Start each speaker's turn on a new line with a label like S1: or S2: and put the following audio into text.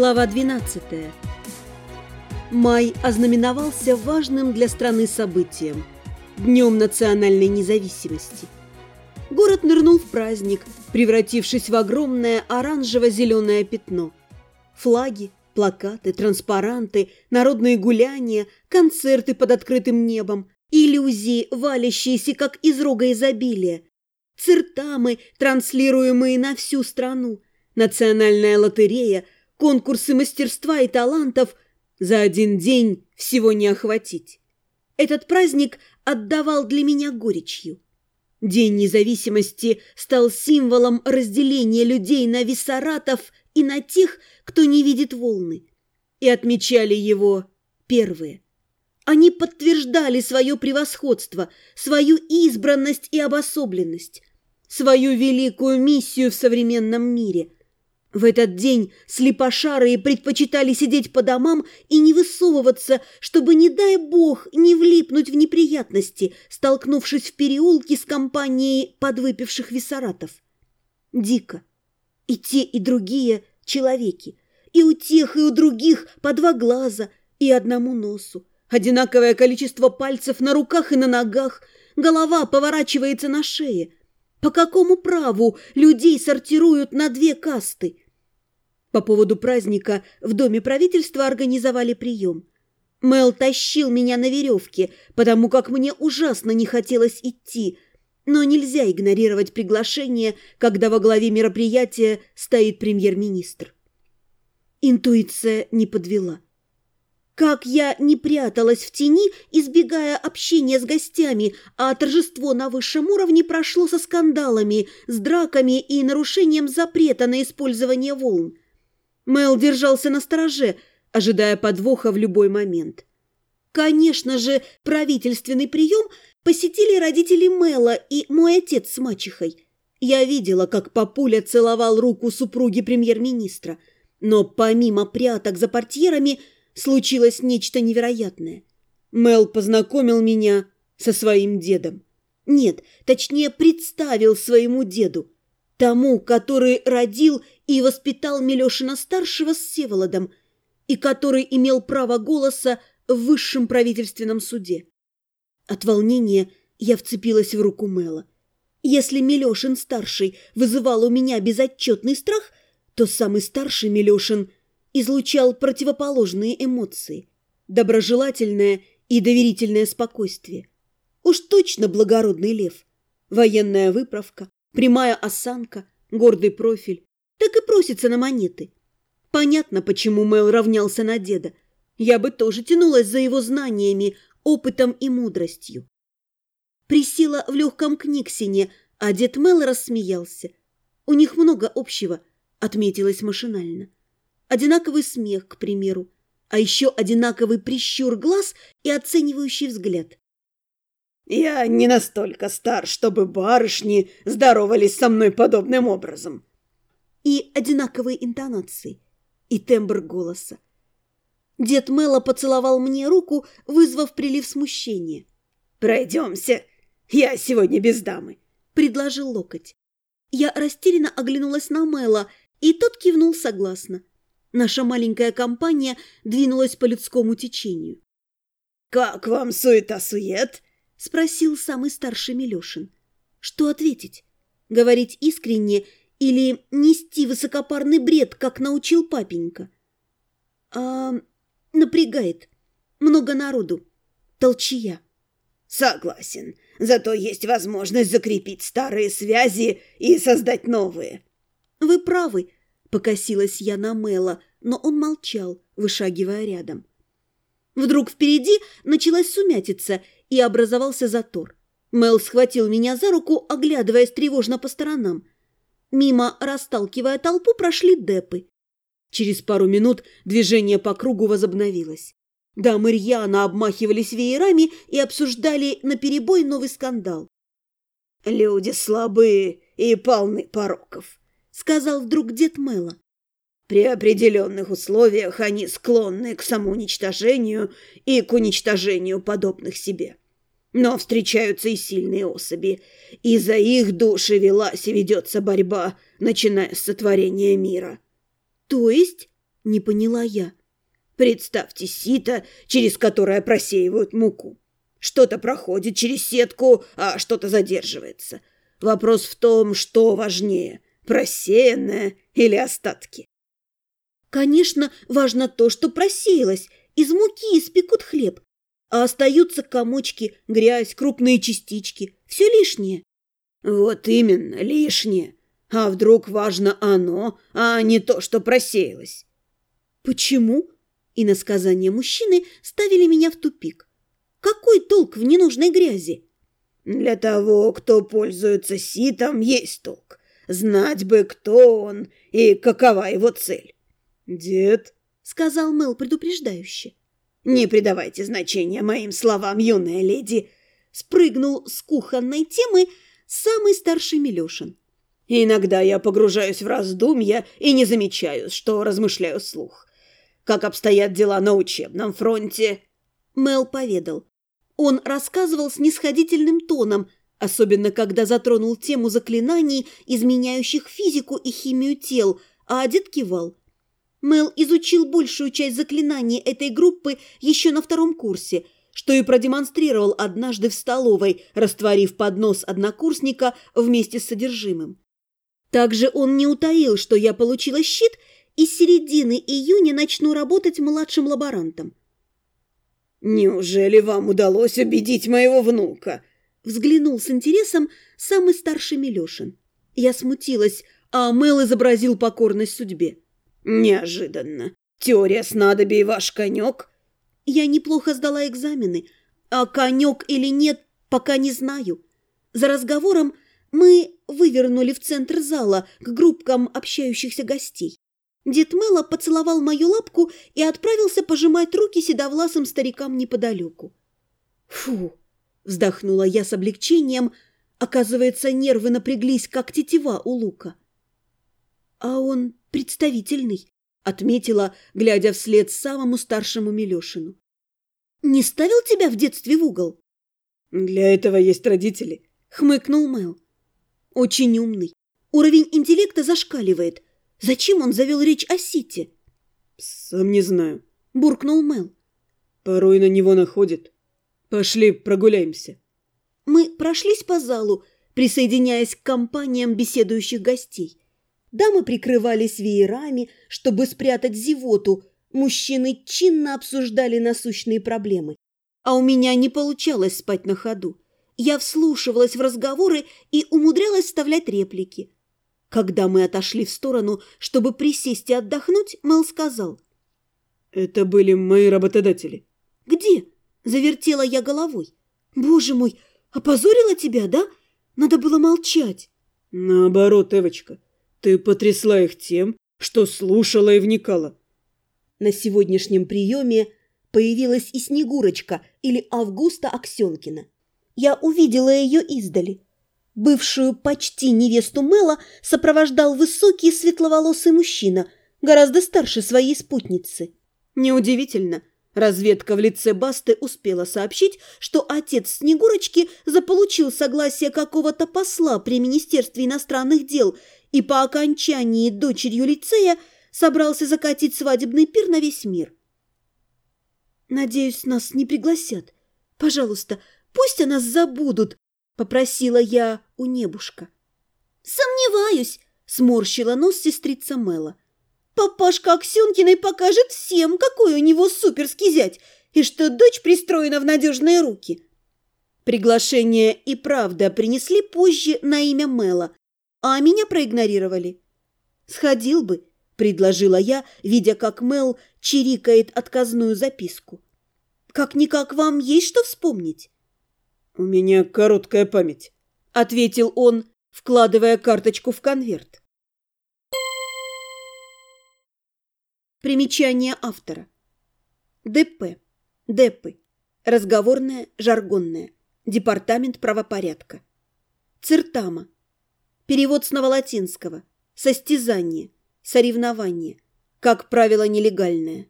S1: Глава 12. Май ознаменовался важным для страны событием – Днем национальной независимости. Город нырнул в праздник, превратившись в огромное оранжево-зеленое пятно. Флаги, плакаты, транспаранты, народные гуляния, концерты под открытым небом, иллюзии, валящиеся как из рога изобилия, циртамы, транслируемые на всю страну, национальная лотерея – конкурсы мастерства и талантов за один день всего не охватить. Этот праздник отдавал для меня горечью. День независимости стал символом разделения людей на виссаратов и на тех, кто не видит волны. И отмечали его первые. Они подтверждали свое превосходство, свою избранность и обособленность, свою великую миссию в современном мире – в этот день слепошарые предпочитали сидеть по домам и не высовываться, чтобы, не дай бог, не влипнуть в неприятности, столкнувшись в переулке с компанией подвыпивших виссаратов. Дико. И те, и другие человеки. И у тех, и у других по два глаза и одному носу. Одинаковое количество пальцев на руках и на ногах. Голова поворачивается на шее – по какому праву людей сортируют на две касты? По поводу праздника в Доме правительства организовали прием. Мел тащил меня на веревке, потому как мне ужасно не хотелось идти, но нельзя игнорировать приглашение, когда во главе мероприятия стоит премьер-министр. Интуиция не подвела. Как я не пряталась в тени, избегая общения с гостями, а торжество на высшем уровне прошло со скандалами, с драками и нарушением запрета на использование волн. Мел держался на стороже, ожидая подвоха в любой момент. Конечно же, правительственный прием посетили родители Мела и мой отец с мачехой. Я видела, как папуля целовал руку супруги премьер-министра, но помимо пряток за портьерами – случилось нечто невероятное. Мел познакомил меня со своим дедом. Нет, точнее, представил своему деду, тому, который родил и воспитал Милешина-старшего с Севолодом и который имел право голоса в высшем правительственном суде. От волнения я вцепилась в руку Мела. Если Милешин-старший вызывал у меня безотчетный страх, то самый старший Милешин – излучал противоположные эмоции, доброжелательное и доверительное спокойствие. Уж точно благородный лев. Военная выправка, прямая осанка, гордый профиль. Так и просится на монеты. Понятно, почему Мэл равнялся на деда. Я бы тоже тянулась за его знаниями, опытом и мудростью. Присела в легком книгсине, а дед Мэл рассмеялся. У них много общего, отметилась машинально одинаковый смех, к примеру, а еще одинаковый прищур глаз и оценивающий взгляд.
S2: «Я не настолько стар, чтобы барышни здоровались со мной подобным образом».
S1: И одинаковые интонации, и тембр голоса. Дед Мэла поцеловал мне руку, вызвав прилив смущения.
S2: «Пройдемся, я сегодня без дамы», —
S1: предложил локоть. Я растерянно оглянулась на Мэла, и тот кивнул согласно. Наша маленькая компания двинулась по людскому течению.
S2: «Как вам суета-сует?»
S1: – спросил самый старший Милешин. «Что ответить? Говорить искренне или нести высокопарный бред, как научил папенька?» «А напрягает. Много народу. Толчья».
S2: «Согласен. Зато есть возможность закрепить старые связи и создать новые».
S1: «Вы правы», Покосилась я на Мэла, но он молчал, вышагивая рядом. Вдруг впереди началась сумятица, и образовался затор. Мэл схватил меня за руку, оглядываясь тревожно по сторонам. Мимо, расталкивая толпу, прошли депы. Через пару минут движение по кругу возобновилось. Дамы рьяно обмахивались веерами и обсуждали наперебой новый скандал.
S2: «Люди слабые и полны пороков»,
S1: сказал вдруг дед Мэла.
S2: При определенных условиях они склонны к самоуничтожению и к уничтожению подобных себе. Но встречаются и сильные особи, и за их души велась и ведется борьба, начиная с сотворения мира.
S1: То есть, Не поняла я.
S2: Представьте сито, через которое просеивают муку. Что-то проходит через сетку, а что-то задерживается. Вопрос в том, что важнее – просеянное или остатки.
S1: Конечно, важно то, что просеялось. Из муки испекут хлеб. А остаются комочки, грязь, крупные частички. Все лишнее.
S2: Вот именно, лишнее. А вдруг важно оно, а не то, что просеялось?
S1: Почему? И на сказание мужчины ставили меня в тупик. Какой толк в ненужной грязи?
S2: Для того, кто пользуется ситом, есть толк. Знать бы, кто он и какова его цель.
S1: «Дед», — сказал Мел предупреждающе.
S2: «Не придавайте значения моим словам, юная леди», — спрыгнул с кухонной темы самый старший Милешин. «Иногда я погружаюсь в раздумья и не замечаю, что размышляю слух. Как обстоят дела на учебном фронте?»
S1: Мел поведал. Он рассказывал снисходительным тоном, особенно когда затронул тему заклинаний, изменяющих физику и химию тел, а дед кивал. Мел изучил большую часть заклинаний этой группы еще на втором курсе, что и продемонстрировал однажды в столовой, растворив поднос однокурсника вместе с содержимым. Также он не утаил, что я получила щит и с середины июня начну работать младшим лаборантом.
S2: «Неужели вам удалось убедить моего внука?»
S1: Взглянул с интересом самый старший Милешин. Я смутилась, а Мел изобразил покорность судьбе.
S2: «Неожиданно. Теория снадобий ваш конек?»
S1: «Я неплохо сдала экзамены, а конек или нет, пока не знаю. За разговором мы вывернули в центр зала к группкам общающихся гостей. Дед Мэла поцеловал мою лапку и отправился пожимать руки седовласым старикам неподалеку. «Фу!» – вздохнула я с облегчением. Оказывается, нервы напряглись, как тетива у лука. «А он представительный», — отметила, глядя вслед самому старшему Милешину. «Не ставил тебя в детстве в угол?»
S2: «Для этого есть родители», —
S1: хмыкнул Мэл. «Очень умный. Уровень интеллекта зашкаливает. Зачем он завел речь о Сите?»
S2: «Сам не знаю», —
S1: буркнул Мэл.
S2: «Порой на него находит. Пошли прогуляемся».
S1: Мы прошлись по залу, присоединяясь к компаниям беседующих гостей. Дамы прикрывались веерами, чтобы спрятать зевоту, мужчины чинно обсуждали насущные проблемы. А у меня не получалось спать на ходу. Я вслушивалась в разговоры и умудрялась вставлять реплики. Когда мы отошли в сторону, чтобы присесть и отдохнуть, Мэл сказал.
S2: «Это были мои работодатели».
S1: «Где?» – завертела я головой. «Боже мой, опозорила тебя, да? Надо было молчать».
S2: «Наоборот, Эвочка, ты потрясла их тем, что слушала и вникала.
S1: На сегодняшнем приеме появилась и Снегурочка или Августа Аксенкина. Я увидела ее издали. Бывшую почти невесту Мэла сопровождал высокий светловолосый мужчина, гораздо старше своей спутницы. Неудивительно, разведка в лице Басты успела сообщить, что отец Снегурочки заполучил согласие какого-то посла при Министерстве иностранных дел – и по окончании дочерью лицея собрался закатить свадебный пир на весь мир. «Надеюсь, нас не пригласят. Пожалуйста, пусть о нас забудут», — попросила я у небушка. «Сомневаюсь», — сморщила нос сестрица Мэла. «Папашка Аксенкиной покажет всем, какой у него суперский зять, и что дочь пристроена в надежные руки». Приглашение и правда принесли позже на имя Мэла, а меня проигнорировали. «Сходил бы», — предложила я, видя, как Мел чирикает отказную записку. «Как-никак вам есть что вспомнить?»
S2: «У меня короткая память», — ответил он, вкладывая карточку в конверт.
S1: Примечание автора. ДП. ДЭПы. Разговорное, жаргонное. Департамент правопорядка. Циртама. Перевод с новолатинского. Состязание. Соревнование. Как правило, нелегальное.